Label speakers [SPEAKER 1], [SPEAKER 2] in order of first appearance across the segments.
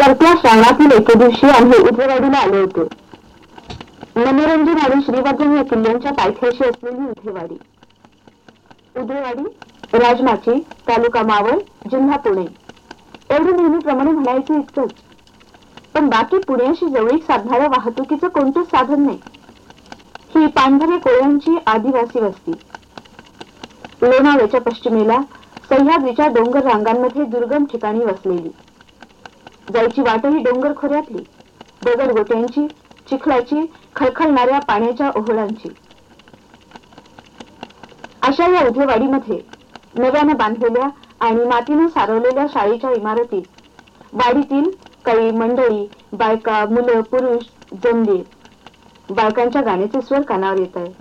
[SPEAKER 1] तर त्या श्रावणातील एके दिवशी आम्ही उधेवाडीला आलो होतो. मनोरंजन आणि श्रीवर्धन या किल्ल्यांच्या पायथ्याशी असलेली उधेवाडी. उधेवाडी राजमाची तालुका मावळ जिल्हा पुणे. एवढं नेहमीप्रमाणे म्हणायचं इतकंच. पण बाकी पुण्याशी जवळीक साधणाऱ्या वाहतुकीचं कोणतंच साधन नाही. ही पांढरे कोळ्यांची आदिवासी वस्ती. लोणावळ्याच्या पश्चिमेला सह्याद्रीच्या डोंगर रांगांमध्ये दुर्गम ठिकाणी वसलेली. जायची वाटही डोंगर खोऱ्यातली. दगड गोट्यांची चिखलाची खळखळणाऱ्या पाण्याच्या ओहळांची. अशा या उधेवाडीमध्ये नव्यानं बांधलेल्या आणि मातीनं सारवलेल्या शाळेच्या इमारतीत वाडीतील काही मंडळी बायका मुलं पुरुष जमली बायकांच्या गाण्याचे स्वर कानावर येत आहे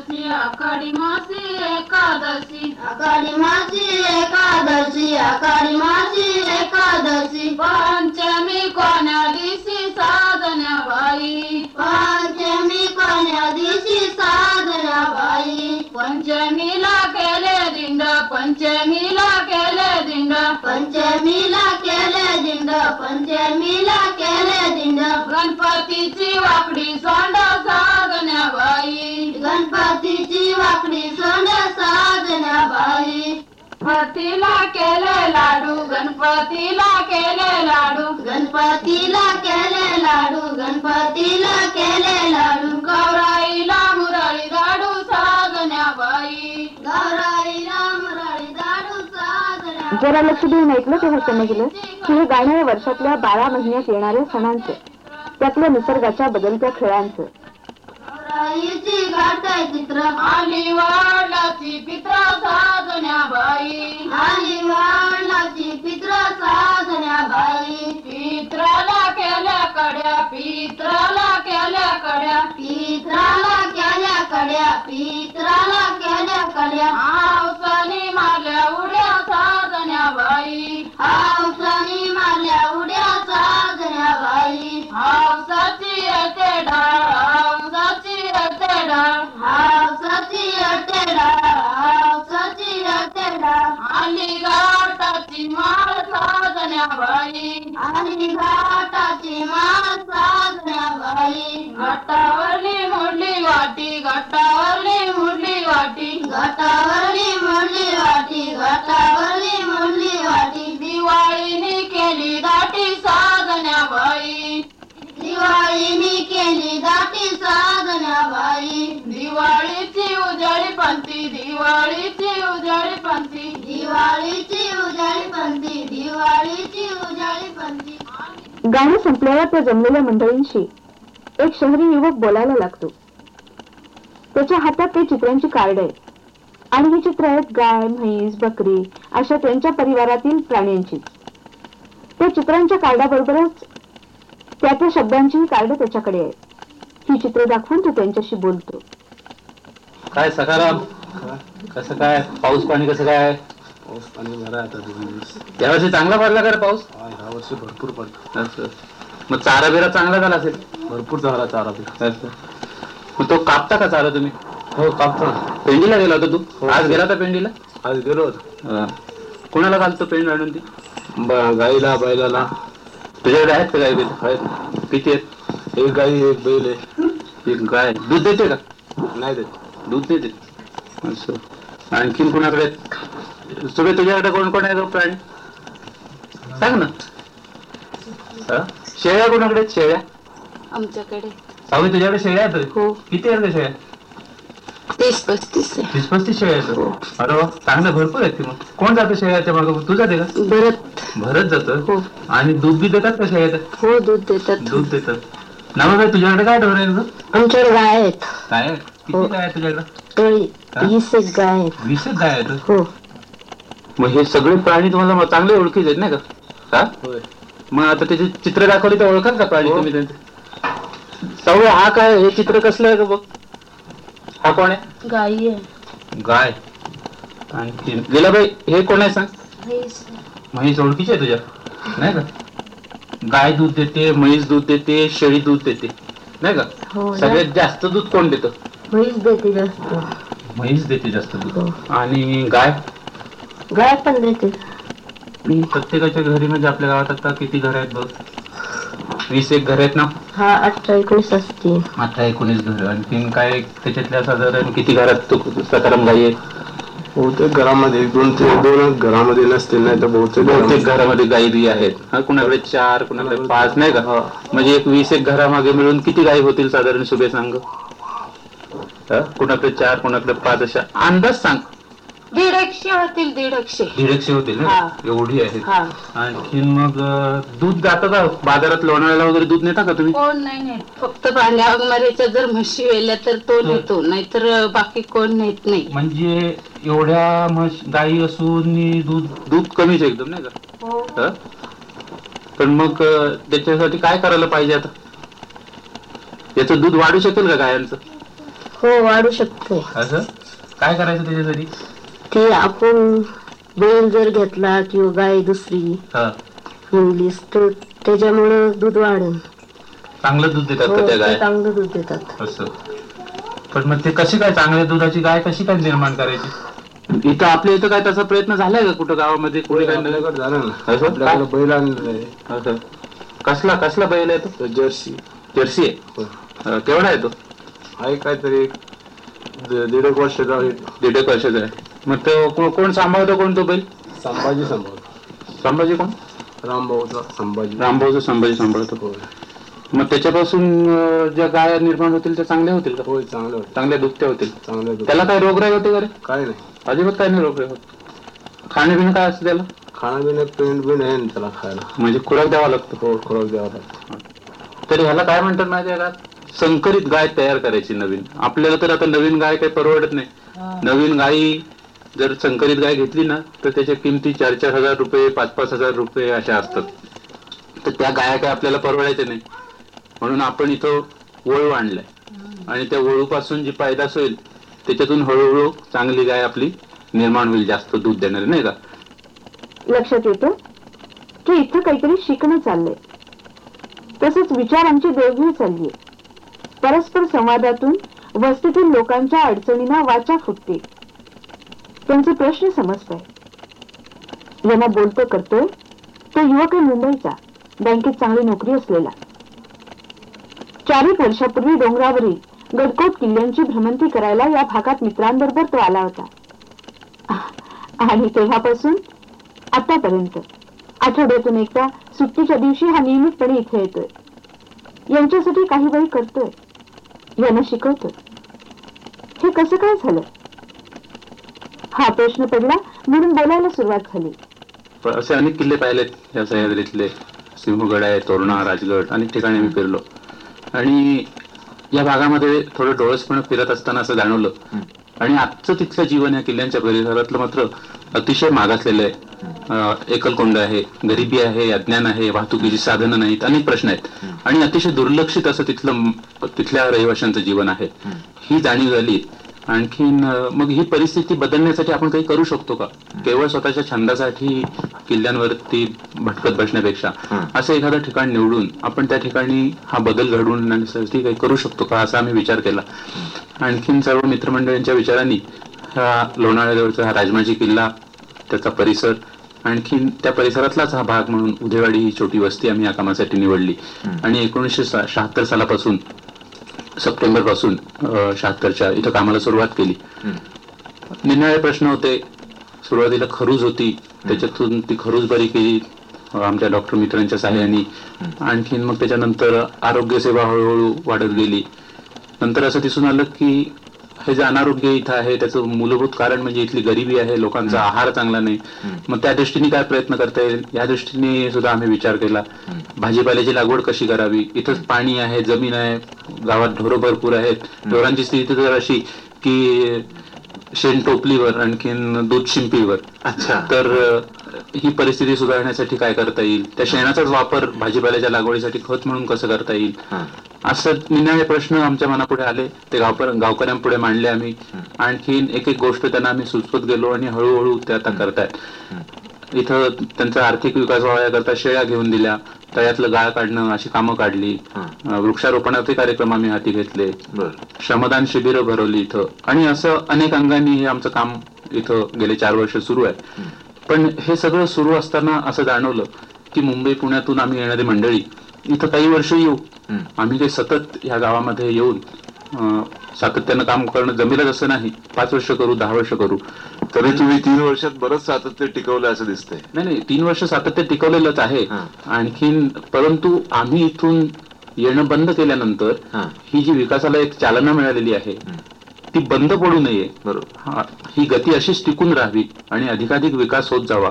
[SPEAKER 2] एकादशी आकाडी मासी एकादशी.
[SPEAKER 3] आकाडी मासी एकादशी आकाडी मासी एकादशी.
[SPEAKER 2] पंचमी कोण्या दिवशी साधण्या बाई?
[SPEAKER 3] पंचमी कोण्या दिवशी साधना बाई?
[SPEAKER 2] पंचमीला केले पंचमीला केले दिंड.
[SPEAKER 3] पंचमीला केले दिंड पंचमीला केले दिंड.
[SPEAKER 2] गणपतीची वाकडी सोंड साधण्या बाई
[SPEAKER 3] गणपतीची वाकडी सोंड साधना बाई
[SPEAKER 2] गणपतीला केले लाडू गणपतीला केले लाडू.
[SPEAKER 3] गणपतीला केले लाडू गणपतीला केले लाडू.
[SPEAKER 2] गौराईला मुरळी लाडू साधण्या
[SPEAKER 1] जरा लक्ष देऊन ऐकलं तेव्हा समजलं की हे गाणं वर्षातल्या बारा महिन्यात येणाऱ्या सणांचं त्यातल्या निसर्गाच्या बदलत्या खेळांचं.
[SPEAKER 3] गौराईची गाठाय चित्र
[SPEAKER 2] आली वाडलाची पित्रा साधण्या बाई.
[SPEAKER 3] आणि वाढलाची पित्र साधना बाई.
[SPEAKER 2] पित्राला केल्या कड्या पित्राला केल्या कड्या.
[SPEAKER 3] पित्राला केल्या कड्या पित्राला केल्या कड्या.
[SPEAKER 2] हावसानी मारल्या उड्या साधण्या बाई.
[SPEAKER 3] हावसानी मारल्या उड्या साधना बाई.
[SPEAKER 2] हावसाची येते हावसाची येते डाळ
[SPEAKER 3] हावसाची अटेडा हावसाची अटेडा.
[SPEAKER 2] आली गाठाची माळ साधण्या बाई
[SPEAKER 3] आणि घाटाची माळ साधना बाई
[SPEAKER 2] घाटावरली मुरली वाटी घाटावरली मुरली वाटी.
[SPEAKER 3] घाटावरली मुरली वाटी घाटावरली वाटी.
[SPEAKER 2] दिवाळीनी केली दाटी साधण्या बाई
[SPEAKER 3] दिवाळीनी केली दाटी साधना बाई.
[SPEAKER 2] दिवाळीची पंथी दिवाळीची पंथी
[SPEAKER 3] दिवाळीची पंथी दिवाळीची पंथी
[SPEAKER 1] गाणं संपल्यावर त्या जमलेल्या मंडळींशी एक शहरी युवक बोलायला लागतो. त्याच्या हातात ते चित्रांची कार्ड आहे. आणि ही चित्र आहेत गाय म्हैस बकरी अशा त्यांच्या परिवारातील प्राण्यांची. त्या चित्रांच्या कार्डाबरोबरच त्या त्या शब्दांचीही कार्ड त्याच्याकडे आहे ही चित्र दाखवून तो त्यांच्याशी बोलतो.
[SPEAKER 4] काय सकाराम कसं काय? पाऊस पाणी कसं काय?
[SPEAKER 5] पाऊस पाणी बरं आहे आता दोन दिवस.
[SPEAKER 4] यावर्षी चांगला पडला का रे पाऊस?
[SPEAKER 5] हा, ह्या वर्षी भरपूर पडतो
[SPEAKER 4] असं. मग चारा बिरा चांगला झाला असेल?
[SPEAKER 5] भरपूर झाला चारा बी
[SPEAKER 4] असं. मग तो कापता का चारा तुम्ही?
[SPEAKER 5] हो कापतो ना.
[SPEAKER 4] पेंडीला गेला होता तू?
[SPEAKER 5] हो.
[SPEAKER 4] आज गेला होता पेंडीला?
[SPEAKER 5] आज गेलो होतो.
[SPEAKER 4] हा. कोणाला घालतो पेंड आणून ती?
[SPEAKER 5] ब- गाईला बैलाला
[SPEAKER 4] तुझ्याकडे आहेत का गाय बिल
[SPEAKER 5] आहेत
[SPEAKER 4] किती आहेत
[SPEAKER 5] एक गाई एक बैल आहे
[SPEAKER 4] एक गाय दूध देते का
[SPEAKER 5] नाही देत
[SPEAKER 4] दूध देते असं आणखीन कोणाकडे आहेत? सुबे तुझ्याकडे कोण कोण आहे प्राणी सांग ना हा? शेळ्या कोणाकडे आहेत शेळ्या
[SPEAKER 6] आमच्याकडे
[SPEAKER 4] तुझ्याकडे शेळ्या आहेत
[SPEAKER 6] हो.
[SPEAKER 4] किती आहेत शेळ्या
[SPEAKER 6] तीस पस्तीस
[SPEAKER 4] तीस पस्तीस शेळ्या आहेत. अरे वा चांगलं भरपूर आहेत की मग. कोण जातं शेळ्याच्या मागं? तू जाते का?
[SPEAKER 6] भरत.
[SPEAKER 4] भरत जातं?
[SPEAKER 6] हो.
[SPEAKER 4] आणि दूध बी देतात का शेळ्या?
[SPEAKER 6] हो दूध देतात.
[SPEAKER 4] दूध देतात. नाव तुझ्याकडे काय ढोर आहे?
[SPEAKER 6] आमच्याकडे गाय आहेत.
[SPEAKER 4] काय आहे?
[SPEAKER 6] हो.
[SPEAKER 4] काय आहे तुझ्याकडे?
[SPEAKER 6] टोळी.
[SPEAKER 4] हा?
[SPEAKER 6] वीस एक गाय आहेत.
[SPEAKER 4] आहेत?
[SPEAKER 6] हो.
[SPEAKER 4] मग हे सगळे प्राणी तुम्हाला मग चांगले ओळखीचे आहेत नाही का? हा?
[SPEAKER 5] होय.
[SPEAKER 4] मग आता त्याचे चित्र दाखवली तर ओळखाल का प्राणी
[SPEAKER 5] हो.
[SPEAKER 4] तुम्ही त्यांचे? सवय हा काय हे चित्र कसलं आहे का बघ? हा कोण आहे?
[SPEAKER 6] गाई आहे.
[SPEAKER 4] गाय. आणखी लीलाबाई हे कोण आहे सांग? म्हैस ओळखीची आहे तुझ्या? नाही का? गाय दूध देते म्हैस दूध देते शेळी दूध देते. नाही का?
[SPEAKER 6] हो
[SPEAKER 4] सगळ्यात जास्त दूध कोण देतं?
[SPEAKER 6] म्हैस देते जास्त.
[SPEAKER 4] म्हैस देते जास्त दूध.
[SPEAKER 6] हो.
[SPEAKER 4] आणि गाय?
[SPEAKER 6] गाय पण देते.
[SPEAKER 4] प्रत्येकाच्या घरी म्हणजे आपल्या गावात आता किती घर आहेत बघ? वीस एक घर आहेत ना?
[SPEAKER 6] हा अठरा एकोणीस असतील.
[SPEAKER 4] अठरा एकोणीस घर. आणखीन काय त्याच्यातल्या साधारण किती घरात तो सकाराम गाई आहेत?
[SPEAKER 5] बहुतेक घरामध्ये एक दोन ते दोन घरामध्ये नसतील नाही तर बहुतेक
[SPEAKER 4] प्रत्येक
[SPEAKER 5] घरामध्ये-
[SPEAKER 4] घरामध्ये गायी बी आहेत. हा कुणाकडे चार कुणाकडे पाच नाही का. म्हणजे एक वीस एक घरामागे मिळून किती गायी होतील साधारण शुभे सांग? हा? कुणाकडे चार कुणाकडे पाच अशा? अंदाज सांग.
[SPEAKER 2] दीड एकशे होतील दीड एकशे
[SPEAKER 4] दीड एकशे होतील ना?
[SPEAKER 2] हा.
[SPEAKER 4] एवढी आहेत.
[SPEAKER 2] हा.
[SPEAKER 4] आणखीन मग अं, दूध जातं का बाजारात लोणावळ्याला वगैरे दूध नेता का तुम्ही?
[SPEAKER 2] कोण नाही नेत. फक्त पाण्यामरीच्या जर म्हशी वेल्या तर तो नेतो. नाहीतर बाकी कोण नेत नाही.
[SPEAKER 4] म्हणजे एवढ्या म्हश गायी असून दूध दूध कमीच आहे एकदम नाही का? हा? पण मग अं, त्याच्यासाठी काय करायला पाहिजे आता? याचं दूध वाढू शकेल का गायांचं?
[SPEAKER 6] हो वाढू शकते.
[SPEAKER 4] असं? काय करायचं त्याच्यासाठी?
[SPEAKER 6] ते आपण बैल जर घेतला किंवा गाय दुसरी.
[SPEAKER 4] हा.
[SPEAKER 6] इंग्लिश तर त्याच्यामुळं दूध वाढेल.
[SPEAKER 4] चांगलं दूध देतात
[SPEAKER 6] हो
[SPEAKER 4] का त्या
[SPEAKER 6] ते
[SPEAKER 4] गाय?
[SPEAKER 6] चांगलं दूध देतात.
[SPEAKER 4] असं. पण मग ते कशी काय चांगल्या दुधाची गाय कशी काय निर्माण करायची? इथं आपल्या इथं काय तसा प्रयत्न झालाय का कुठं गावामध्ये? कुठे काय नवीन?
[SPEAKER 5] आपल्याकडे झालं ना.
[SPEAKER 4] असं?
[SPEAKER 5] आपल्याकडे बैल आणलेलं आहे.
[SPEAKER 4] असं. कसला कसला बैल आहे तो?
[SPEAKER 5] तर जर्सी.
[SPEAKER 4] जर्सी आहे. अं, केवढा आहे तो?
[SPEAKER 5] आहे काहीतरी द- दीड एक वर्षाचा आहे.
[SPEAKER 4] दीड एक वर्षाचा आहे मग तो को- कोण सांभाळतो कोण तो बैल?
[SPEAKER 5] संभाजी सांभाळ
[SPEAKER 4] संभाजी कोण?
[SPEAKER 5] रामभाऊचा संभाजी.
[SPEAKER 4] रामभाऊचं संभाजी सांभाळतो.
[SPEAKER 5] होय
[SPEAKER 4] मग त्याच्यापासून अं, ज्या गाय निर्माण होतील त्या चांगल्या होतील का?
[SPEAKER 5] होय चांगलं
[SPEAKER 4] चांगल्या दुभत्या होतील.
[SPEAKER 5] चांगलं.
[SPEAKER 4] त्याला काय रोगराई होते का रे?
[SPEAKER 5] काय नाही.
[SPEAKER 4] अजिबात काय नाही रोगराई होत. खाणे काय असतं त्याला?
[SPEAKER 5] खाण्यापिण्यात पेंट बिंट आहे ना त्याला खायला.
[SPEAKER 4] म्हणजे खुराक द्यावा लागतो.
[SPEAKER 5] हो खुराक द्यावा लागतो.
[SPEAKER 4] तर ह्याला काय म्हणतात माहिती आहे का? संकरित गाय तयार करायची नवीन. आपल्याला तर आता नवीन गाय काही परवडत नाही. नवीन गायी जर संकरित गाय घेतली ना तर त्याच्या किमती चार चार हजार रुपये पाच पाच हजार रुपये अशा असतात. तर त्या गाया काय आपल्याला परवडायच्या नाही म्हणून आपण इथं वळू आणलाय. आणि त्या वळूपासून जी पायदास होईल त्याच्यातून हळूहळू चांगली गाय आपली निर्माण होईल जास्त दूध देणारी नाही का?
[SPEAKER 1] लक्षात येतं? की इथं काहीतरी शिकणं चाललंय. तसंच विचारांची देवघेव चाललीय. परस्पर संवादातून वस्तीतील लोकांच्या अडचणींना वाचा फुटते त्यांचे प्रश्न समजतोय. यांना बोलतो करतोय तो युवक आहे मुंबईचा. बँकेत चांगली नोकरी असलेला. चार एक वर्षापूर्वी डोंगरावरील गडकोट किल्ल्यांची भ्रमंती करायला या भागात मित्रांबरोबर तो आला होता. आणि तेव्हापासून आतापर्यंत आठवड्यातून एकदा सुट्टीच्या दिवशी हा नियमितपणे इथे येतोय. यांच्यासाठी काही वेळ करतोय. यांना शिकवतोय. हे कसं काय झालं? हा प्रश्न पडला म्हणून बोलायला सुरुवात झाली.
[SPEAKER 4] असे अनेक किल्ले पाहिलेत. या सह्याद्रीतले सिंहगड आहे तोरणा राजगड अनेक ठिकाणी मी फिरलो. आणि या भागामध्ये थोडं डोळसपणे फिरत असताना असं जाणवलं. आणि आजचं तिथलं जीवन या किल्ल्यांच्या परिसरातलं मात्र अतिशय मागासलेलं आहे. एकलकोंड आहे गरिबी आहे अज्ञान आहे वाहतुकीची साधनं नाहीत अनेक प्रश्न आहेत. आणि अतिशय दुर्लक्षित असं तिथलं तिथल्या रहिवाशांचं जीवन आहे. ही जाणीव झाली. आणखीन मग ही परिस्थिती बदलण्यासाठी आपण काही करू शकतो का? केवळ स्वतःच्या छंदासाठी किल्ल्यांवरती भटकत बसण्यापेक्षा? असं एखादं ठिकाण निवडून आपण त्या ठिकाणी हा बदल घडवून आणण्यासाठी काही करू शकतो का? असा आम्ही विचार केला. आणखीन सर्व मित्रमंडळींच्या विचारांनी हा लोणावळ्याजवळचा हा राजमाजी किल्ला त्याचा परिसर आणखीन त्या परिसरातलाच हा भाग म्हणून उदेवाडी ही छोटी वस्ती आम्ही या कामासाठी निवडली. आणि एकोणीसशे शहात्तर सालापासून सप्टेंबरपासून शहात्तरच्या इथं कामाला सुरुवात केली. निरनिराळे प्रश्न होते. सुरुवातीला खरूज होती. त्याच्यातून ती खरूज बरी केली आमच्या डॉक्टर मित्रांच्या सहाय्याने. आणखीन मग त्याच्यानंतर आरोग्य सेवा हळूहळू वाढत गेली. नंतर असं दिसून आलं की हे जे अनारोग्य इथं आहे त्याचं मूलभूत कारण म्हणजे इथली गरिबी आहे लोकांचा आहार चांगला नाही. मग त्या दृष्टीने काय प्रयत्न करता येईल? या दृष्टीने सुद्धा आम्ही विचार केला. भाजीपाल्याची लागवड कशी करावी? इथंच पाणी आहे जमीन आहे गावात ढोरं भरपूर आहेत. ढोरांची स्थिती तर अशी की शेण टोपलीवर आणखीन दूध शिंपीवर. तर अं, ही परिस्थिती सुधारण्यासाठी काय करता येईल? त्या शेणाचाच वापर भाजीपाल्याच्या लागवडीसाठी खत म्हणून कसं करता येईल? असं निनाळे प्रश्न आमच्या मनापुढे आले. ते गावकर गावकऱ्यांपुढे मांडले आम्ही. आणखीन एक एक गोष्ट त्यांना आम्ही सुचवत गेलो आणि हळूहळू ते आता करतायत. इथं त्यांचा आर्थिक विकास व्हावा याकरता शेळ्या घेऊन दिल्या. तळ्यातलं गाळ काढणं अशी कामं काढली. वृक्षारोपणाचे कार्यक्रम आम्ही हाती घेतले. श्रमदान शिबिरं भरवली इथं. आणि असं अनेक अंगांनी हे आमचं काम इथं गेले चार वर्ष सुरू आहे. पण हे सगळं सुरू असताना असं जाणवलं की मुंबई पुण्यातून आम्ही येणारी मंडळी इथं काही वर्ष येऊ. आम्ही काही सतत ह्या गावामध्ये येऊन सातत्यानं काम करणं जमेलच असं नाही. पाच वर्ष करू दहा वर्ष करू.
[SPEAKER 7] तरी तुम्ही तीन वर्षात बरंच सातत्य टिकवलं असं दिसतंय.
[SPEAKER 4] नाही नाही तीन वर्ष सातत्य टिकवलेलंच आहे. आणखीन परंतु आम्ही इथून येणं बंद केल्यानंतर
[SPEAKER 7] हा.
[SPEAKER 4] जी विकासाला एक चालना मिळालेली आहे ती बंद पडू नये.
[SPEAKER 7] बरोबर.
[SPEAKER 4] हा, ही गती अशीच टिकून राहावी आणि अधिकाधिक विकास होत जावा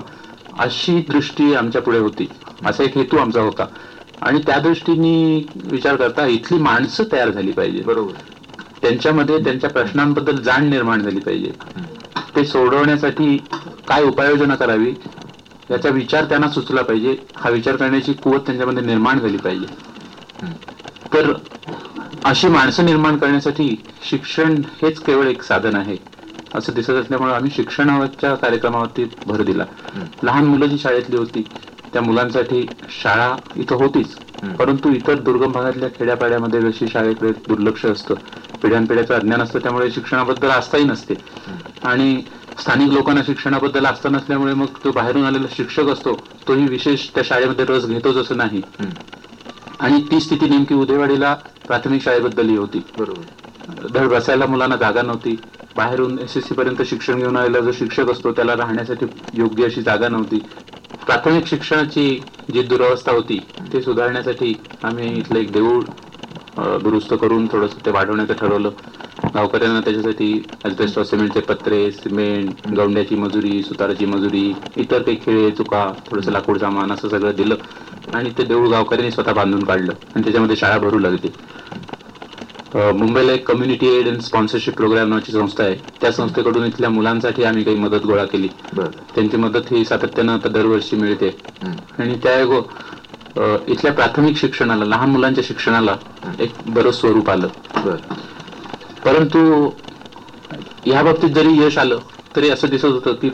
[SPEAKER 4] अशी दृष्टी आमच्या पुढे होती. असा एक हेतू आमचा होता. आणि त्या दृष्टीने विचार करता इथली माणसं तयार झाली पाहिजे
[SPEAKER 7] बरोबर.
[SPEAKER 4] त्यांच्यामध्ये त्यांच्या प्रश्नांबद्दल जाण निर्माण झाली पाहिजे. ते सोडवण्यासाठी काय उपाययोजना करावी याचा विचार त्यांना सुचला पाहिजे. हा विचार करण्याची कुवत त्यांच्यामध्ये निर्माण झाली पाहिजे. तर अशी माणसं निर्माण करण्यासाठी शिक्षण हेच केवळ एक साधन आहे. असं दिसत असल्यामुळे आम्ही शिक्षणाच्या कार्यक्रमावरती भर दिला. लहान मुलं जी शाळेतली होती त्या मुलांसाठी शाळा इथं होतीच. परंतु इतर दुर्गम भागातल्या खेड्यापाड्यामध्ये जशी शाळेकडे दुर्लक्ष असतं पिढ्यानपिढ्याचं अज्ञान असतं त्यामुळे शिक्षणाबद्दल आस्थाही नसते. आणि स्थानिक लोकांना शिक्षणाबद्दल आस्था नसल्यामुळे मग तो बाहेरून आलेला शिक्षक असतो तोही विशेष त्या शाळेमध्ये रस घेतोच असं नाही. आणि ती स्थिती नेमकी उदयवाडीला प्राथमिक शाळेबद्दलही होती.
[SPEAKER 7] बरोबर.
[SPEAKER 4] धड बसायला मुलांना जागा नव्हती. बाहेरून एस एस सी पर्यंत शिक्षण घेऊन आलेला जो शिक्षक असतो त्याला राहण्यासाठी योग्य अशी जागा नव्हती. प्राथमिक शिक्षणाची जी दुरवस्था होती ते सुधारण्यासाठी आम्ही इथलं एक देऊळ दुरुस्त करून थोडस ते वाढवण्याचं ठरवलं. गावकऱ्यांना त्याच्यासाठी सिमेंटचे पत्रे सिमेंट गवंड्याची मजुरी सुताराची मजुरी इतर काही खेळे चुका थोडंसं लाकूड सामान असं सगळं दिलं. आणि ते देऊळ गावकऱ्यांनी स्वतः बांधून काढलं. आणि त्याच्यामध्ये शाळा भरू लागली. मुंबईला एक community aid and sponsorship program नावाची संस्था आहे. त्या संस्थेकडून इथल्या मुलांसाठी आम्ही काही मदत गोळा केली. त्यांची मदत ही सातत्यानं आता दरवर्षी मिळते. आणि त्या इथल्या प्राथमिक शिक्षणाला लहान मुलांच्या शिक्षणाला एक बरं स्वरूप आलं. परंतु या बाबतीत जरी यश आलं तरी असं दिसत होतं की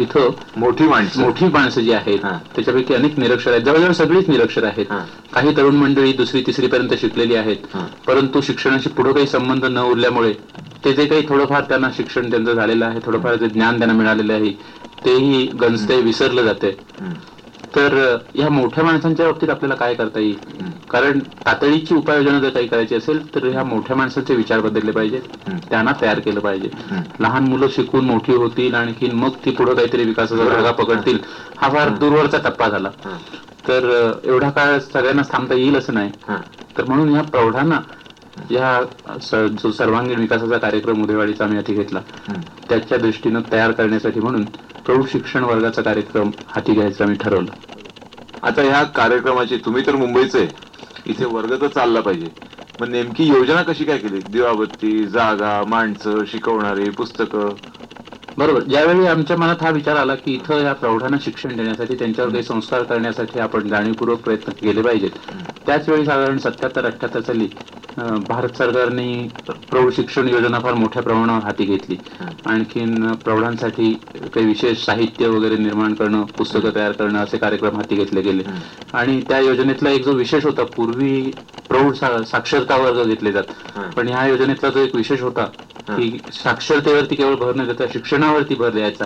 [SPEAKER 4] इथं
[SPEAKER 7] मोठी माणसं.
[SPEAKER 4] मोठी माणसं जी आहेत. त्याच्यापैकी अनेक निरक्षर आहेत. जवळजवळ सगळीच निरक्षर आहेत.
[SPEAKER 7] हा.
[SPEAKER 4] काही तरुण मंडळी दुसरी तिसरी पर्यंत शिकलेली आहेत. परंतु शिक्षणाशी पुढे काही संबंध न उरल्यामुळे ते जे काही थोडंफार त्यांना शिक्षण त्यांचं झालेलं आहे थोडंफार जे ज्ञान त्यांना मिळालेलं आहे तेही गंजते विसरलं जाते तर ह्या मोठ्या माणसांच्या बाबतीत आपल्याला काय करता येईल? कारण तातडीची उपाययोजना जर काही करायची असेल तर ह्या मोठ्या माणसांचे विचार बदलले पाहिजेत. त्यांना तयार केलं पाहिजे. लहान मुलं शिकून मोठी होतील आणखी मग ती पुढे काहीतरी विकासाचा धागा पकडतील. हा फार दूरवरचा टप्पा झाला. तर एवढा काळ सगळ्यांना थांबता येईल असं नाही. तर म्हणून या प्रौढांना या जो सर्वांगीण विकासाचा कार्यक्रम उदयवाडीचा आम्ही हाती घेतला त्याच्या दृष्टीनं तयार करण्यासाठी म्हणून प्रौढ शिक्षण वर्गाचा कार्यक्रम हाती घ्यायचं आम्ही ठरवलं.
[SPEAKER 7] आता ह्या कार्यक्रमाची तुम्ही तर मुंबईचे इथे वर्ग तर चालला पाहिजे. मग नेमकी योजना कशी काय केली? दिवाबत्ती जागा माणसं शिकवणारे पुस्तकं?
[SPEAKER 4] बरोबर. ज्यावेळी आमच्या मनात हा विचार आला की इथं या प्रौढांना शिक्षण देण्यासाठी त्यांच्यावर काही संस्कार करण्यासाठी आपण जाणीवपूर्वक प्रयत्न केले पाहिजेत. त्याच वेळी साधारण सत्याहत्तर अठ्याहत्तर साली भारत सरकारने प्रौढ शिक्षण योजना फार मोठ्या प्रमाणावर हाती घेतली. आणखीन प्रौढांसाठी काही विशेष साहित्य वगैरे निर्माण करणं पुस्तकं तयार करणं असे कार्यक्रम हाती घेतले गेले. आणि त्या योजनेतला एक जो विशेष होता पूर्वी प्रौढ साक्षरता वर्ग घेतले जात. पण ह्या योजनेतला जो एक विशेष होता की साक्षरतेवरती केवळ भर न देता शिक्षणावरती भर द्यायचा.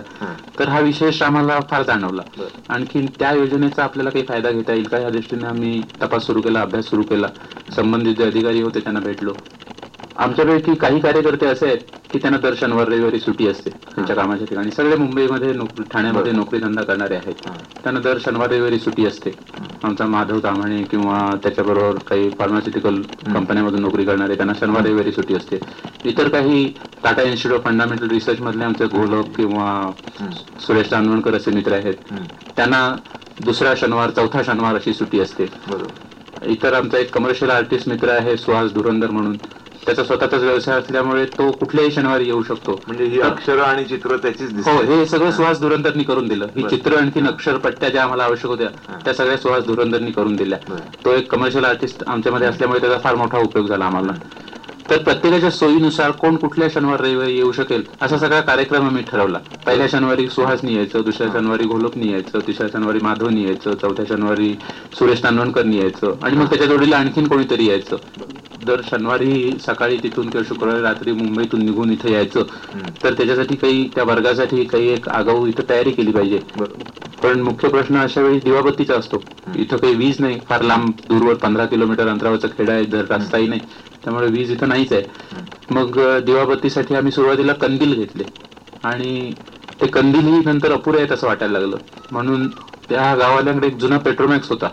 [SPEAKER 4] तर हा विशेष आम्हाला फार जाणवला. आणखीन त्या योजनेचा आपल्याला काही फायदा घेता येईल का? या दृष्टीने आम्ही तपास सुरू केला अभ्यास सुरू केला. संबंधित जे अधिकारी होते त्यांना भेटलो. आमच्यापैकी काही कार्यकर्ते असे आहेत की त्यांना दर शनिवार रविवारी सुट्टी असते त्यांच्या कामाच्या ठिकाणी. सगळे मुंबईमध्ये नोकरी ठाण्यामध्ये नोकरी धंदा करणारे आहेत. त्यांना दर शनिवार रविवारी सुट्टी असते. आमचा माधव ताम्हाणे किंवा त्याच्याबरोबर काही फार्मास्युटिकल कंपन्यामधून नोकरी करणारे त्यांना शनिवार रविवारी सुट्टी असते. इतर काही Tata institute of fundamental research मधले आमचे गोलक किंवा सुरेश दानवणकर असे मित्र आहेत. त्यांना दुसरा शनिवार चौथा शनिवार अशी सुट्टी असते. इतर आमचा एक कमर्शियल आर्टिस्ट मित्र आहे सुहास धुरंदर म्हणून. त्याचा स्वतःचाच व्यवसाय असल्यामुळे तो कुठल्याही शनिवारी येऊ शकतो.
[SPEAKER 7] म्हणजे ही अक्षरं आणि चित्र त्याचीच
[SPEAKER 4] हो
[SPEAKER 7] दिसत
[SPEAKER 4] हे सगळं सुहास धुरंदरनी करून दिलं. ही चित्र आणखीन अक्षर पट्ट्या ज्या आम्हाला आवश्यक होत्या त्या सगळ्या सुहास धुरंदरनी करून दिल्या. तो एक कमर्शियल आर्टिस्ट आमच्यामध्ये असल्यामुळे त्याचा फार मोठा उपयोग झाला आम्हाला. तर प्रत्येकाच्या सोयीनुसार कोण कुठल्या शनिवार रविवारी येऊ शकेल असा सगळा कार्यक्रम आम्ही ठरवला. पहिल्या शनिवारी सुहासनी यायचं दुसऱ्या शनिवारी घोलपनी यायचं तिसऱ्या शनिवारी माधवनी यायचं चौथ्या शनिवारी सुरेश नांदवणकरनी यायचं आणि मग त्याच्या जोडीला आणखीन कोणीतरी यायचं. दर शनिवारी सकाळी तिथून किंवा शुक्रवारी रात्री मुंबईतून निघून इथे यायचं. तर त्याच्यासाठी काही त्या वर्गासाठी काही एक आगाऊ इथं तयारी केली पाहिजे. पण मुख्य प्रश्न अशा वेळी दिवाबत्तीचा असतो. इथं काही वीज नाही. फार लांब दूरवर पंधरा किलोमीटर अंतरावरचा खेडा आहे जर रस्ताही नाही. त्यामुळे वीज इथं नाहीच आहे. मग दिवाबत्तीसाठी आम्ही सुरुवातीला कंदील घेतले. आणि ते कंदीलही नंतर अपुरे आहेत असं वाटायला लागलं. म्हणून त्या गावाल्याकडे एक जुना पेट्रोमॅक्स होता.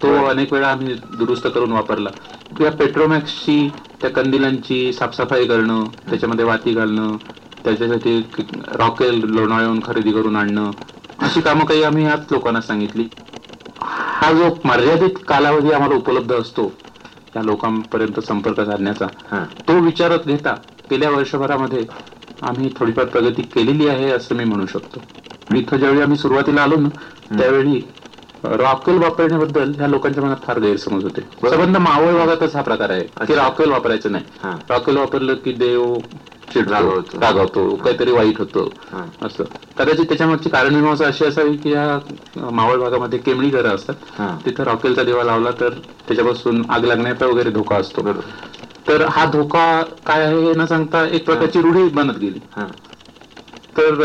[SPEAKER 4] तो अनेक वेळा आम्ही दुरुस्त करून वापरला. त्या पेट्रोमॅक्सची त्या कंदिलांची साफसफाई करणं त्याच्यामध्ये वाती घालणं त्याच्यासाठी रॉकेल लोणावळ्याहून खरेदी करून आणणं अशी कामं काही आम्ही याच लोकांना सांगितली. हा जो मर्यादित कालावधी आम्हाला उपलब्ध असतो त्या लोकांपर्यंत संपर्क साधण्याचा. तो विचारात घेता गेल्या वर्षभरामध्ये आम्ही थोडीफार प्रगती केलेली आहे असं मी म्हणू शकतो. इथं ज्यावेळी आम्ही सुरुवातीला आलो ना त्यावेळी रॉकेल वापरण्याबद्दल ह्या लोकांच्या मनात फार गैरसमज होते संबंध मावळ भागातच हा प्रकार आहे की रॉकेल वापरायचं नाही. रॉकेल वापरलं की देव
[SPEAKER 7] रागावतो.
[SPEAKER 4] काहीतरी वाईट होतं
[SPEAKER 7] हा.
[SPEAKER 4] असं कदाचित त्याच्यामागची कारणमीमांसा अशी असावी की या मावळ भागामध्ये केमळी घरं असतात
[SPEAKER 7] हा.
[SPEAKER 4] तिथं रॉकेलचा दिवा लावला तर त्याच्यापासून आग लागण्याचा वगैरे धोका असतो. तर हा धोका काय आहे हे न सांगता एक प्रकारची रूढी बनत गेली
[SPEAKER 7] हा.
[SPEAKER 4] तर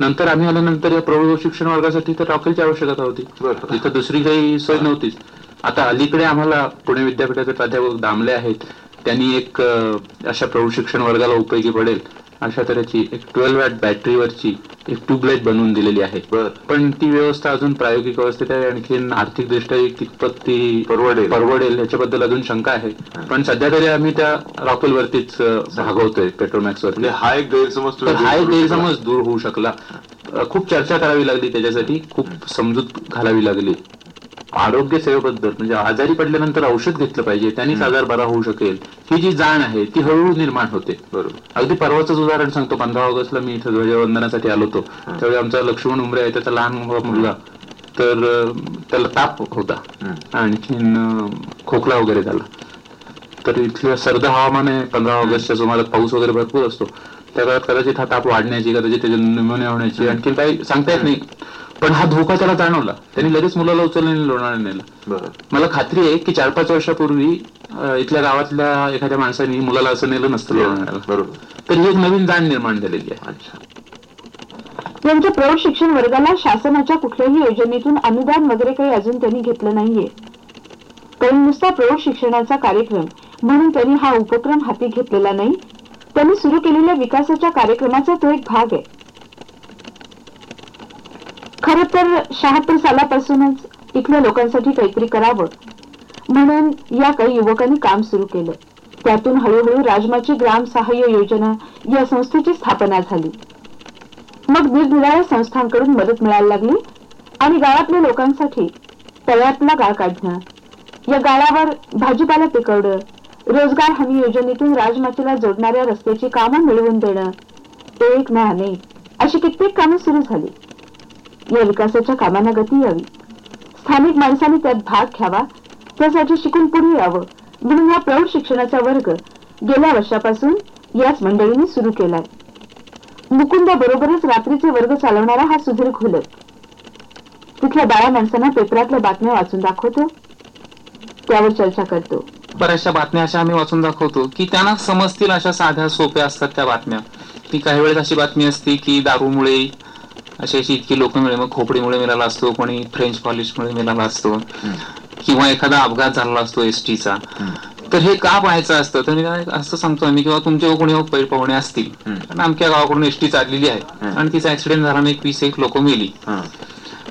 [SPEAKER 4] नंतर आम्ही आल्यानंतर या प्रौढ शिक्षण वर्गासाठी तर रॉकेलची आवश्यकता होती. तिथं दुसरी काही सोय नव्हतीच. आता अलीकडे आम्हाला पुणे विद्यापीठाचे प्राध्यापक दामले आहेत. त्यांनी एक अशा प्रौढ शिक्षण वर्गाला उपयोगी पडेल. अशा तऱ्हेची एक ट्वेल्व वॅट बॅटरीवरची एक ट्यूबलाईट बनवून दिलेली आहे. पण ती व्यवस्था अजून प्रायोगिक अवस्थेत आहे आणखीन आर्थिकदृष्ट्या कितपत ती
[SPEAKER 7] परवडेल.
[SPEAKER 4] परवडेल याच्याबद्दल अजून शंका आहे. पण सध्या तरी आम्ही त्या रॉकेलवरतीच अं, भागवतोय पेट्रोमॅक्स वरती.
[SPEAKER 7] म्हणजे हा एक गैरसमज
[SPEAKER 4] हा एक. गैरसमज दूर होऊ शकला. खूप चर्चा करावी लागली त्याच्यासाठी खूप समजूत घालावी लागली. आरोग्य सेवेबद्दल म्हणजे आजारी पडल्यानंतर औषध घेतलं पाहिजे त्यांनीच आजार बरा होऊ शकेल. ही जी जाण आहे ती हळूहळू निर्माण होते.
[SPEAKER 7] बरोबर.
[SPEAKER 4] अगदी परवाच उदाहरण सांगतो पंधरा ऑगस्टला मी इथं ध्वजवंदनासाठी आलो होतो. त्यावेळी आमचा लक्ष्मण उमरे आहे त्याचा लहान मुलगा. तर त्याला ताप होता. आणखीन खोकला वगैरे झाला. तर इथलं सर्द हवामान आहे पंधरा ऑगस्टच्या सुमारास पाऊस वगैरे भरपूर असतो. त्या काळात कदाचित हा ताप वाढण्याची कदाचित त्याच्या न्युमोनिया होण्याची आणखी काही सांगता येत नाही. पण हा धोका त्याला जाणवला. त्यांनी लगेच मुलाला उचललं आणि लोणावळ्याला नेलं.
[SPEAKER 7] बरं.
[SPEAKER 4] मला खात्री आहे की चार पाच वर्षापूर्वी इथल्या गावातल्या एखाद्या माणसाने मुलाला असं नेलं नसतं लोणावळ्याला.
[SPEAKER 7] बरोबर.
[SPEAKER 4] तर ही एक नवीन जाण निर्माण झालेली आहे.
[SPEAKER 7] अच्छा.
[SPEAKER 1] यांच्या प्रौढ शिक्षण वर्गाला शासनाच्या कुठल्याही योजनेतून अनुदान वगैरे काही अजून त्यांनी घेतलं नाहीये. कारण नुसता प्रौढ शिक्षणाचा कार्यक्रम म्हणून त्यांनी हा उपक्रम हाती घेतलेला नाही. त्यांनी सुरू केलेल्या विकासाच्या कार्यक्रमाचा तो एक भाग आहे. खर तर शहात्तर सालापासूनच इथल्या लोकांसाठी काहीतरी करावं. म्हणून या काही युवकांनी काम सुरू केलं. त्यातून हळूहळू राजमाची ग्राम सहाय्य योजना या संस्थेची स्थापना झाली. मग निरनिराळ्या संस्थांकडून मदत मिळायला लागली आणि गावातल्या लोकांसाठी तळ्यातला गाळ काढणं या गाळावर भाजीपाला पिकवणं रोजगार हमी योजनेतून राजमातीला जोडणाऱ्या रस्त्याची कामं मिळवून देणं एक ना अनेक अशी कित्येक कामं सुरू झाली. या विकासाच्या कामांना गती यावी. स्थानिक माणसांनी त्यात भाग घ्यावा. त्यासाठी शिकून पुढे यावं. म्हणून हा प्रौढ शिक्षणाचा वर्ग गेल्या वर्षापासून याच मंडळीने सुरू केलाय. मुकुंदा बरोबरच रात्रीचे वर्ग चालवणारा हा सुधीर घोलक तिथल्या बाळा माणसांना पेपरातल्या बातम्या वाचून दाखवतो. त्यावर चर्चा करतो.
[SPEAKER 8] बऱ्याचशा बातम्या अशा आम्ही वाचून दाखवतो की त्यांना समजतील अशा साध्या सोप्या असतात त्या बातम्या. ती काही वेळेस अशी बातमी असते की दारूमुळे अशी अशी इतकी लोक मिळे मग खोपडीमुळे मिळाला असतो कोणी फ्रेंच पॉलिशमुळे मिळाला असतो किंवा एखादा अपघात झालेला असतो एसटीचा तर हे का पाहायचं असतं? तर मी असं सांगतो आम्ही किंवा तुमचे कोणी पैर पाहुणे असतील कारण आमच्या गावाकडून एसटी चाललेली आहे आणि तिचा ऍक्सिडेंट झाला आणि एक वीस एक लोक मेली.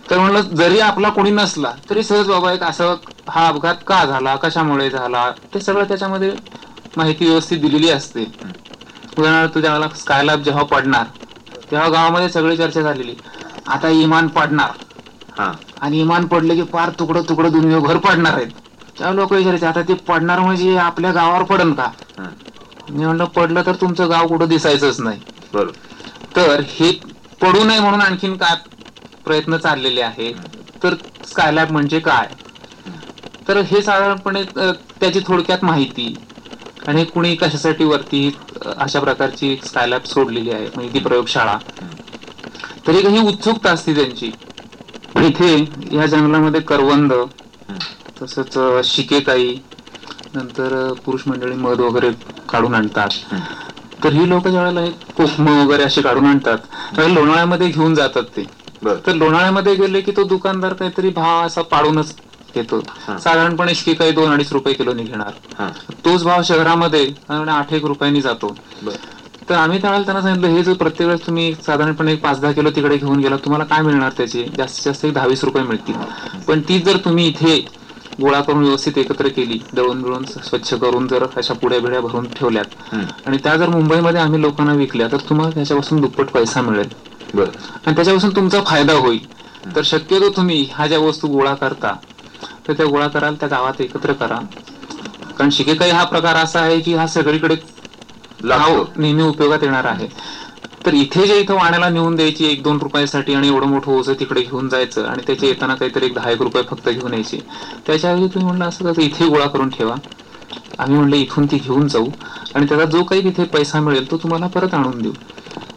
[SPEAKER 8] तर म्हणलं जरी आपला कोणी नसला तरी सहज बाबा एक असं हा अपघात का झाला कशामुळे झाला? ते सगळं त्याच्यामध्ये माहिती व्यवस्थित दिलेली असते. उदाहरणार्थ त्याला स्कायलॅब जेव्हा पडणार तेव्हा गावामध्ये सगळी चर्चा झालेली. आता इमान पडणार.
[SPEAKER 7] हा.
[SPEAKER 8] आणि इमान पडले की पार तुकडं तुकडं दुनिया घर पडणार आहेत. त्या लोक विचारायचे आता ते पडणार म्हणजे आपल्या गावावर पडन का?
[SPEAKER 7] हा.
[SPEAKER 8] मी म्हणलं पडलं तर तुमचं गाव कुठं दिसायचंच नाही.
[SPEAKER 7] बरोबर.
[SPEAKER 8] तर हे पडू नये म्हणून आणखीन काय प्रयत्न चाललेले आहेत. तर स्कायलॅब म्हणजे काय? तर हे साधारणपणे अ, त्याची थोडक्यात माहिती. आणि कुणी कशासाठी वरती अशा प्रकारची स्कायलॅब सोडलेली आहे. म्हणजे ती प्रयोगशाळा. तरी काही उत्सुकता असते त्यांची. इथे या जंगलामध्ये करवंद तसंच शिकेकाई नंतर पुरुष मंडळी मध वगैरे काढून आणतात. तर ही लोक ज्यावेळेला हे कोकम वगैरे असे काढून आणतात त्यावेळेला लोणावळ्यामध्ये घेऊन जातात ते. तर लोणावळ्यामध्ये गेले की तो दुकानदार काहीतरी भाव असा पाडूनच घेतो साधारणपणे काही दोन अडीच रुपये किलोनी घेणार. तोच भाव शहरामध्ये आठ एक रुपयांनी जातो. तर आम्ही त्यावेळेला त्यांना सांगितलं हे जर प्रत्येक वेळेस तुम्ही साधारणपणे एक पाच दहा किलो तिकडे घेऊन गेला तुम्हाला काय मिळणार त्याचे? जास्तीत जास्त एक दहावीस रुपये मिळतील. पण ती जर तुम्ही इथे गोळा करून व्यवस्थित एकत्र केली दळून बिळून स्वच्छ करून जर अशा पुड्या बिड्या भरून ठेवल्यात. आणि त्या जर मुंबईमध्ये आम्ही लोकांना विकल्या तर तुम्हाला त्याच्यापासून दुप्पट पैसा मिळेल. आणि त्याच्यापासून तुमचा फायदा होईल. तर शक्यतो तुम्ही ह्या ज्या वस्तू गोळा करता तर त्या गोळा कराल त्या गावात एकत्र करा. कारण शिकेकाई हा प्रकार असा आहे की हा सगळीकडे. हा नेहमी उपयोगात येणार आहे. तर इथे जे इथं वाण्याला नेऊन द्यायची एक दोन रुपयासाठी आणि एवढं मोठं ओझं तिकडे घेऊन जायचं आणि त्याचे येताना काहीतरी एक दहा एक रुपये फक्त घेऊन यायचे. त्याच्याऐवजी तुम्ही म्हणलं असं कसं इथे गोळा करून ठेवा. आम्ही म्हणलं इथून ती घेऊन जाऊ आणि त्याचा जो काही तिथे पैसा मिळेल तो तुम्हाला परत आणून देऊ.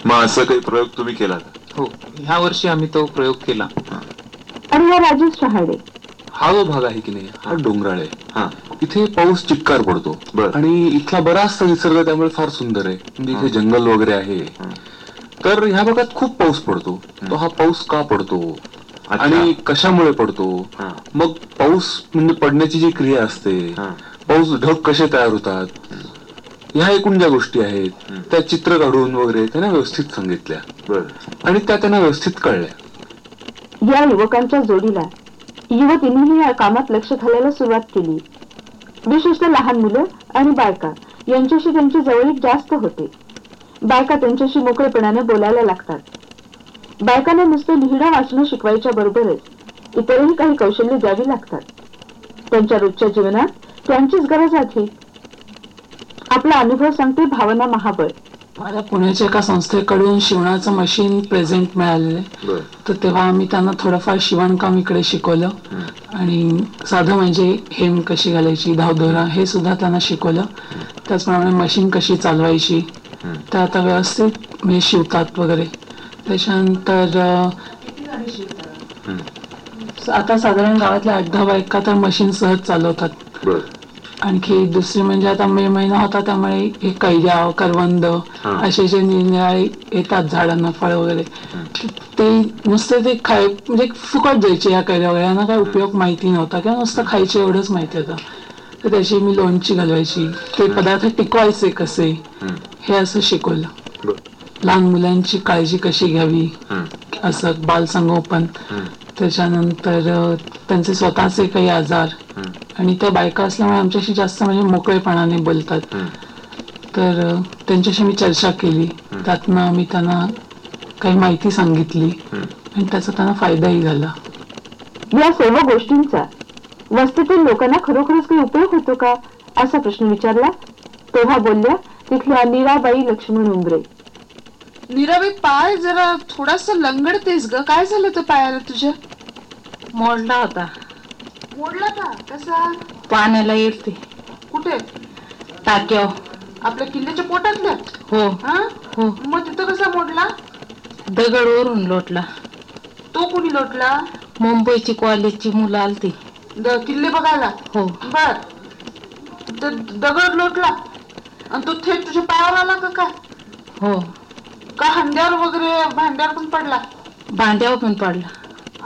[SPEAKER 7] मग असं काही प्रयोग तुम्ही केला का?
[SPEAKER 8] हो ह्या वर्षी आम्ही तो प्रयोग केला.
[SPEAKER 1] आणि या राजेश शहाडे.
[SPEAKER 9] हा जो भाग आहे की नाही? हा डोंगराळ आहे.
[SPEAKER 7] हा.
[SPEAKER 9] इथे पाऊस चिक्कार पडतो.
[SPEAKER 7] बर.
[SPEAKER 9] आणि इथला बराचसा निसर्ग त्यामुळे फार सुंदर आहे. म्हणजे इथे जंगल वगैरे आहे. तर ह्या भागात खूप पाऊस पडतो. तो हा पाऊस का पडतो?
[SPEAKER 7] अच्छा.
[SPEAKER 9] आणि कशामुळे पडतो?
[SPEAKER 7] हा.
[SPEAKER 9] मग पाऊस म्हणजे पडण्याची जी क्रिया असते
[SPEAKER 7] हा.
[SPEAKER 9] पाऊस ढग कसे तयार होतात? ह्या एकूण ज्या गोष्टी आहेत त्या चित्र काढून वगैरे त्यांना व्यवस्थित सांगितल्या.
[SPEAKER 7] बर.
[SPEAKER 9] आणि त्या त्यांना व्यवस्थित कळल्या.
[SPEAKER 1] या युवकांच्या जोडीला युवतींनीही या कामात लक्ष घालायला सुरुवात केली. विशेषतः लहान मुलं आणि बायका यांच्याशी त्यांची जवळीक जास्त होते. बायका त्यांच्याशी मोकळेपणाने बोलायला लागतात. बायकांना नुसते लिहिणं वाचणं शिकवायच्या बरोबरच इतरही काही कौशल्य द्यावी लागतात. त्यांच्या रोजच्या जीवनात त्यांचीच गरज आहे. आपला अनुभव सांगते भावना महाबळ.
[SPEAKER 10] मला पुण्याच्या एका संस्थेकडून शिवणाचं मशीन प्रेझेंट मिळालेलं तर तेव्हा आम्ही त्यांना थोडंफार शिवणकाम इकडे शिकवलं. आणि साधं म्हणजे हेम कशी घालायची धावदोरा हे सुद्धा त्यांना शिकवलं. त्याचप्रमाणे मशीन कशी चालवायची तर आता व्यवस्थित म्हणजे शिवतात वगैरे. त्याच्यानंतर आता साधारण गावातल्या आठ दहा बायका तर मशीन सहज चालवतात. आणखी दुसरी म्हणजे आता मे महिना होता त्यामुळे हे कैऱ्या करवंद असे जे निरनिराळे येतात झाडांना फळ वगैरे ते नुसते ते खाय म्हणजे फुकट द्यायचे या कैऱ्या वगैरे. यांना काय उपयोग माहिती नव्हता. किंवा नुसतं खायचे एवढंच माहिती होतं. तर त्याची मी लोणची घालवायची. ते पदार्थ टिकवायचे कसे हे. असं शिकवलं. लहान मुलांची काळजी कशी घ्यावी असं बालसंगोपन. त्याच्यानंतर त्यांचे स्वतःचे काही आजार. आणि त्या बायका असल्यामुळे आमच्याशी जास्त म्हणजे मोकळेपणाने बोलतात. तर त्यांच्याशी मी चर्चा केली. त्यातनं मी त्यांना काही माहिती सांगितली. आणि त्याचा त्यांना फायदाही झाला.
[SPEAKER 1] या सर्व गोष्टींचा वस्तीतील लोकांना खरोखरच काही उपयोग होतो का? असा प्रश्न विचारला. तेव्हा बोलल्या तिथल्या नीराबाई लक्ष्मण उंबरे.
[SPEAKER 2] नीराबाई पाय जरा थोडासा लंगडतेस ग. काय झालं तर पायाला तुझ्या?
[SPEAKER 6] मोडला होता.
[SPEAKER 2] मोडला का? कसा?
[SPEAKER 6] पाण्याला येते.
[SPEAKER 2] कुठे?
[SPEAKER 6] टाक्याव
[SPEAKER 2] आपल्या किल्ल्याच्या पोटातल्या
[SPEAKER 6] हो.
[SPEAKER 2] हा?
[SPEAKER 6] हो.
[SPEAKER 2] मग तिथं कसा मोडला?
[SPEAKER 6] दगड वरून लोटला.
[SPEAKER 2] तो कुणी लोटला?
[SPEAKER 6] मुंबईची कॉलेजची मुलं आलती.
[SPEAKER 2] द- किल्ले बघायला?
[SPEAKER 6] हो.
[SPEAKER 2] बर. तर दगड लोटला. आणि तो थेट तुझ्या पायावर आला का काय?
[SPEAKER 6] हो.
[SPEAKER 2] का हांड्यावर वगैरे भांड्यावर पण पडला?
[SPEAKER 6] भांड्यावर पण पडला.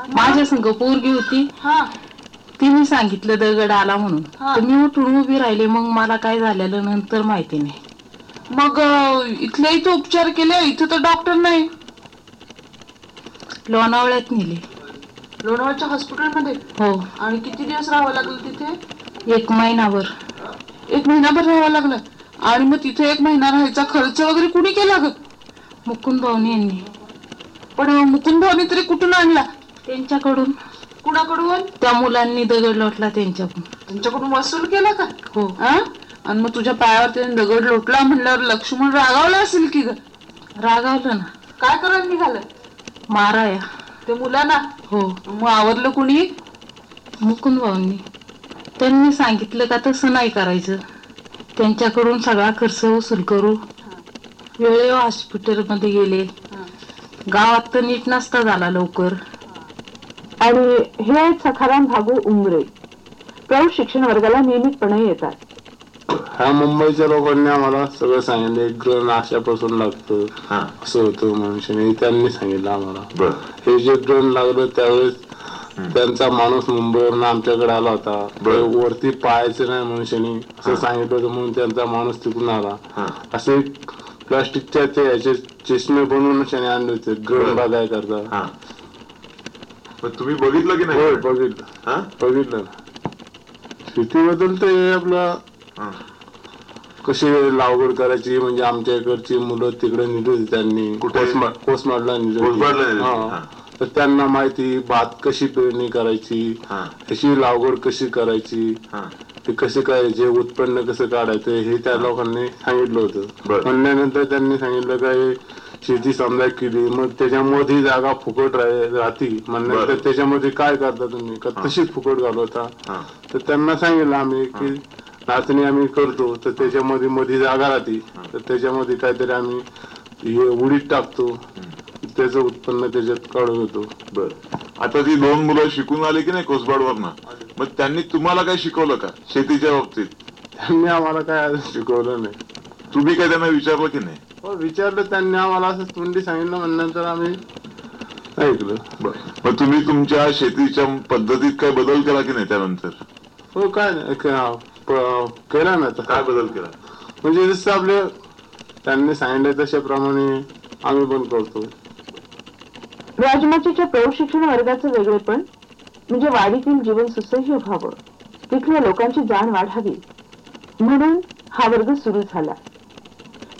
[SPEAKER 6] माझ्या संग पोरगी होती.
[SPEAKER 2] हा.
[SPEAKER 6] तिने सांगितलं दगड आला म्हणून.
[SPEAKER 2] हा.
[SPEAKER 6] तर मी उठून उभी राहिले मग मला काय झालेलं नंतर माहिती नाही.
[SPEAKER 2] मग अं, इथल्या इथं उपचार केले इथं तर डॉक्टर नाही.
[SPEAKER 6] लोणावळ्यात नेली.
[SPEAKER 2] लोणावळच्या हॉस्पिटलमध्ये?
[SPEAKER 6] हो.
[SPEAKER 2] आणि किती दिवस राहावं लागलं तिथे?
[SPEAKER 6] एक महिनाभर.
[SPEAKER 2] एक महिनाभर राहावं लागलं? आणि मग तिथे एक महिना राहायचा खर्च वगैरे कुणी केला ग?
[SPEAKER 6] मुकुंद भाऊनी यांनी.
[SPEAKER 2] पण मुकुंद भाऊनी तरी कुठून आणला?
[SPEAKER 6] त्यांच्याकडून.
[SPEAKER 2] कुणाकडून?
[SPEAKER 6] त्या मुलांनी दगड लोटला त्यांच्याकडून.
[SPEAKER 2] त्यांच्याकडून वसूल केला का?
[SPEAKER 6] हो.
[SPEAKER 2] हा? आणि मग तुझ्या पायावर त्याने दगड लोटला म्हणल्यावर लक्ष्मण रागावला असेल की ग?
[SPEAKER 6] रागावलं ना.
[SPEAKER 2] काय करायला निघालं?
[SPEAKER 6] माराया.
[SPEAKER 2] ते मुलांना?
[SPEAKER 6] हो.
[SPEAKER 2] मग आवरलं कुणी?
[SPEAKER 6] मुकुंद भाऊंनी. त्यांनी सांगितलं का तसं नाही करायचं. त्यांच्याकडून सगळा खर्च वसूल करू. वेळेवर हॉस्पिटलमध्ये गेले. गावात तर नीट नसता झाला लवकर.
[SPEAKER 1] आणि हे आहेत सखाराम भागू उमरे. प्रौढ शिक्षण वर्गाला नियमितपणे येतात.
[SPEAKER 5] ह्या मुंबईच्या लोकांनी आम्हाला सगळं सांगितलं. एक ग्रहण अशापासून लागतं.
[SPEAKER 7] हा.
[SPEAKER 5] असं होतं मनुष्याने. त्यांनी सांगितलं आम्हाला. हे जे ग्रहण लागलं त्यावेळेस त्यांचा माणूस मुंबईवरून आमच्याकडे आला होता. वरती पाहायचं नाही मनुष्याने. असं सांगितलं होतं म्हणून त्यांचा माणूस तिकडून आला.
[SPEAKER 7] हा.
[SPEAKER 5] असे प्लास्टिकच्या ते याचे चष्मे बनवून आणले होते. ग्रहण
[SPEAKER 7] बरं.
[SPEAKER 5] बघाय करता
[SPEAKER 7] मग तुम्ही बघितलं की नाही
[SPEAKER 5] बघितलं
[SPEAKER 7] हा
[SPEAKER 5] बघितलं शेतीबद्दल ते आपलं
[SPEAKER 7] हा.
[SPEAKER 5] कशी लागवड करायची म्हणजे आमच्या इकडची मुलं तिकडे नेली होती त्यांनी
[SPEAKER 7] कुठे?
[SPEAKER 5] कोसमा- कोसमाडला नेली होती.
[SPEAKER 7] कोसमाडला नेली होती,
[SPEAKER 5] हा.
[SPEAKER 7] हा.
[SPEAKER 5] तर त्यांना माहिती भात कशी पेरणी करायची
[SPEAKER 7] हा
[SPEAKER 5] कशी लागवड कशी करायची
[SPEAKER 7] हा
[SPEAKER 5] ते कसे करायचे उत्पन्न कसं काढायचं हे त्या लोकांनी सांगितलं होतं
[SPEAKER 7] बरं.
[SPEAKER 5] म्हणल्यानंतर त्यांनी सांगितलं काय शेती समजा केली मग त्याच्यामध्ये जागा फुकट राह- राहती. म्हणल्यानंतर
[SPEAKER 7] बरं.
[SPEAKER 5] त्याच्यामध्ये काय करता तुम्ही? का तशीच फुकट घालवता
[SPEAKER 7] हा.
[SPEAKER 5] तर त्यांना सांगितलं आम्ही की नाचणी आम्ही करतो तर त्याच्यामध्ये मध्ये जागा राहते. तर त्याच्यामध्ये काहीतरी आम्ही हे उडीद टाकतो. त्याचं उत्पन्न त्याच्यात काढून घेतो.
[SPEAKER 7] बर. आता ती दोन मुलं शिकून आली की नाही कोसबाडवरनं? मग त्यांनी तुम्हाला काय शिकवलं का? शेतीच्या बाबतीत?
[SPEAKER 5] त्यांनी आम्हाला काय शिकवलं नाही.
[SPEAKER 7] तुम्ही काय त्यांना विचारलं की नाही?
[SPEAKER 5] हो विचारलं त्यांनी आम्हाला असं तोंडी सांगितलं म्हणल्यानंतर आम्ही ऐकलं.
[SPEAKER 7] बर. मग तुम्ही तुमच्या शेतीच्या पद्धतीत काय बदल केला की नाही त्यानंतर?
[SPEAKER 5] हो काय नाही क- प- केला ना
[SPEAKER 7] काय बदल केला?
[SPEAKER 5] म्हणजे जसं आपले त्यांनी सांगितलं तशाप्रमाणे आम्ही पण करतो.
[SPEAKER 1] राजमाचीच्या प्रौढ शिक्षण वर्गाचं वेगळेपण म्हणजे वाडीतील जीवन सुसह्य व्हावं तिथल्या लोकांची जाण वाढावी. म्हणून हा वर्ग सुरू झाला.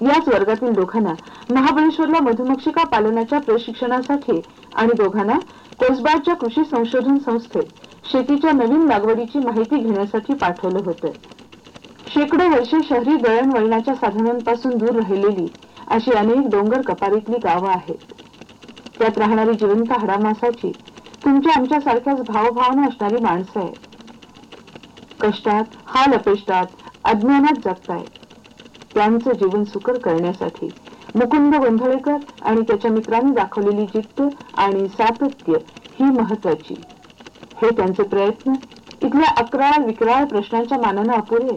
[SPEAKER 1] याच वर्गातील दोघांना महाबळेश्वरला मधुमक्षिका पालनाच्या प्रशिक्षणासाठी आणि दोघांना कोसबाडच्या कृषी संशोधन संस्थेत शेतीच्या नवीन लागवडीची माहिती घेण्यासाठी पाठवलं होतं. शेकडो वर्षे शहरी दळणवळणाच्या साधनांपासून दूर राहिलेली अशी अनेक डोंगर कपारीतली गावं आहेत. त्यात राहणारी जिवंत हाडामासाची तुमच्या आमच्यासारख्याच भावभावना असणारी माणसं आहेत. कष्टात हाल अपेष्टात अज्ञानात जगतायत. त्यांचं जीवन सुकर करण्यासाठी. मुकुंद गोंधळेकर आणि त्याच्या मित्रांनी दाखवलेली जिद्द आणि सातत्य ही महत्वाची हे त्यांचे प्रयत्न इथल्या अकराळ विक्राळ प्रश्नांच्या मानानं अपुरे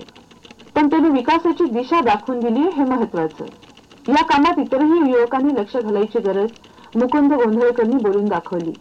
[SPEAKER 1] पण त्यांनी विकासाची दिशा दाखवून दिली हे महत्वाचं या कामात इतरही युवकांनी लक्ष घालायची गरज मुकुंद गोंधळेकरनी बोलून दाखवली.